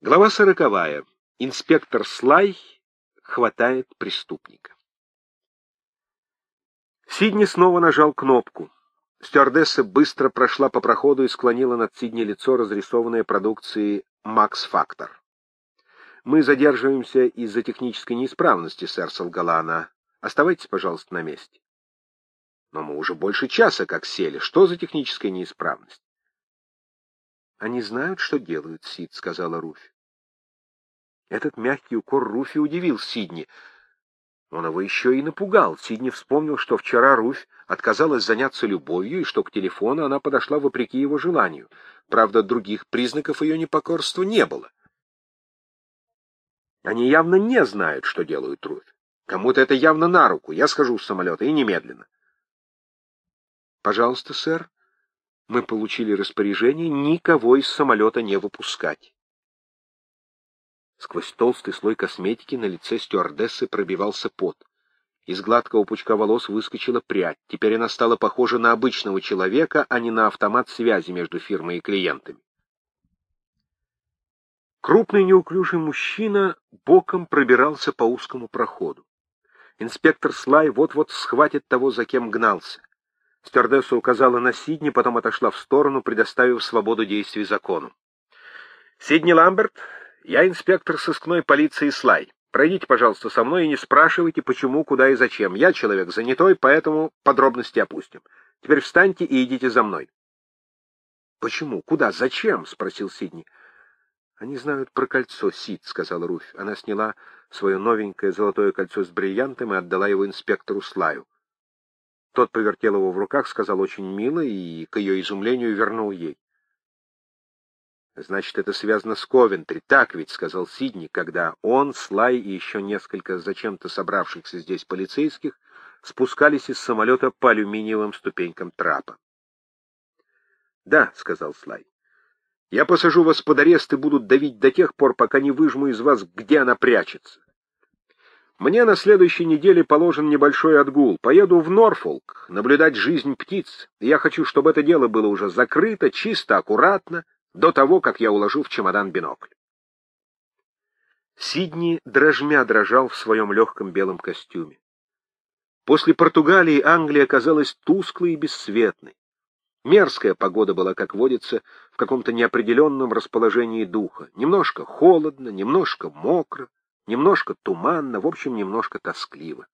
Глава сороковая. Инспектор Слай хватает преступника. Сидни снова нажал кнопку. Стюардесса быстро прошла по проходу и склонила над Сидни лицо, разрисованное продукцией «Макс Фактор». «Мы задерживаемся из-за технической неисправности, сэр», — солгала она. «Оставайтесь, пожалуйста, на месте». «Но мы уже больше часа как сели. Что за техническая неисправность?» «Они знают, что делают, Сид», — сказала Руфь. Этот мягкий укор Руфи удивил Сидни. Он его еще и напугал. Сидни вспомнил, что вчера Руфь отказалась заняться любовью, и что к телефону она подошла вопреки его желанию. Правда, других признаков ее непокорства не было. Они явно не знают, что делают Руфь. Кому-то это явно на руку. Я схожу с самолета, и немедленно. Пожалуйста, сэр, мы получили распоряжение никого из самолета не выпускать. Сквозь толстый слой косметики на лице стюардессы пробивался пот. Из гладкого пучка волос выскочила прядь. Теперь она стала похожа на обычного человека, а не на автомат связи между фирмой и клиентами. Крупный неуклюжий мужчина боком пробирался по узкому проходу. Инспектор Слай вот-вот схватит того, за кем гнался. Стюардесса указала на Сидни, потом отошла в сторону, предоставив свободу действий закону. «Сидни Ламберт, я инспектор сыскной полиции Слай. Пройдите, пожалуйста, со мной и не спрашивайте, почему, куда и зачем. Я человек занятой, поэтому подробности опустим. Теперь встаньте и идите за мной». «Почему? Куда? Зачем?» — спросил Сидни. «Они знают про кольцо, Сид», — сказала Руфь. Она сняла свое новенькое золотое кольцо с бриллиантом и отдала его инспектору Слаю. Тот повертел его в руках, сказал очень мило и, к ее изумлению, вернул ей. «Значит, это связано с Ковентри. Так ведь», — сказал Сидни, когда он, Слай и еще несколько зачем-то собравшихся здесь полицейских спускались из самолета по алюминиевым ступенькам трапа. «Да», — сказал Слай. «Я посажу вас под арест и буду давить до тех пор, пока не выжму из вас, где она прячется. Мне на следующей неделе положен небольшой отгул. Поеду в Норфолк наблюдать жизнь птиц. Я хочу, чтобы это дело было уже закрыто, чисто, аккуратно, до того, как я уложу в чемодан бинокль. Сидни дрожмя дрожал в своем легком белом костюме. После Португалии Англия казалась тусклой и бесцветной. Мерзкая погода была, как водится, в каком-то неопределенном расположении духа. Немножко холодно, немножко мокро, немножко туманно, в общем, немножко тоскливо.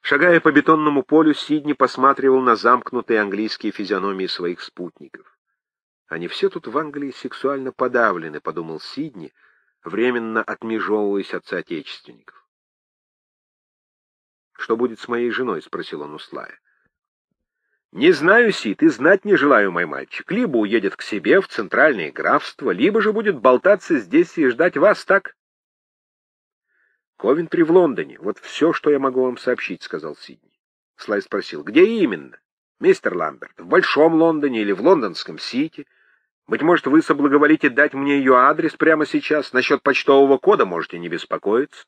Шагая по бетонному полю, Сидни посматривал на замкнутые английские физиономии своих спутников. Они все тут в Англии сексуально подавлены, — подумал Сидни, временно отмежевываясь от соотечественников. «Что будет с моей женой?» — спросил он у Слая. «Не знаю, Сид, и знать не желаю, мой мальчик. Либо уедет к себе в центральное графство, либо же будет болтаться здесь и ждать вас, так?» Ковентри в Лондоне. Вот все, что я могу вам сообщить, — сказал Сидни. Слай спросил, где именно? Мистер Ламберт, в Большом Лондоне или в Лондонском Сити? Быть может, вы соблаговолите дать мне ее адрес прямо сейчас? Насчет почтового кода можете не беспокоиться.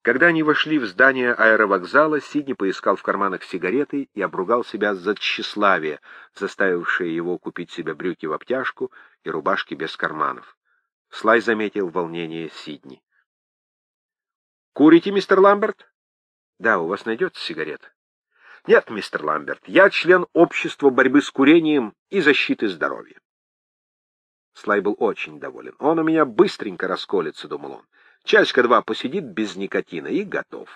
Когда они вошли в здание аэровокзала, Сидни поискал в карманах сигареты и обругал себя за тщеславие, заставившее его купить себе брюки в обтяжку и рубашки без карманов. Слай заметил волнение Сидни. Курите, мистер Ламберт? Да, у вас найдется сигарета? Нет, мистер Ламберт, я член общества борьбы с курением и защиты здоровья. Слай был очень доволен. Он у меня быстренько расколется, думал он. Часика два посидит без никотина и готов.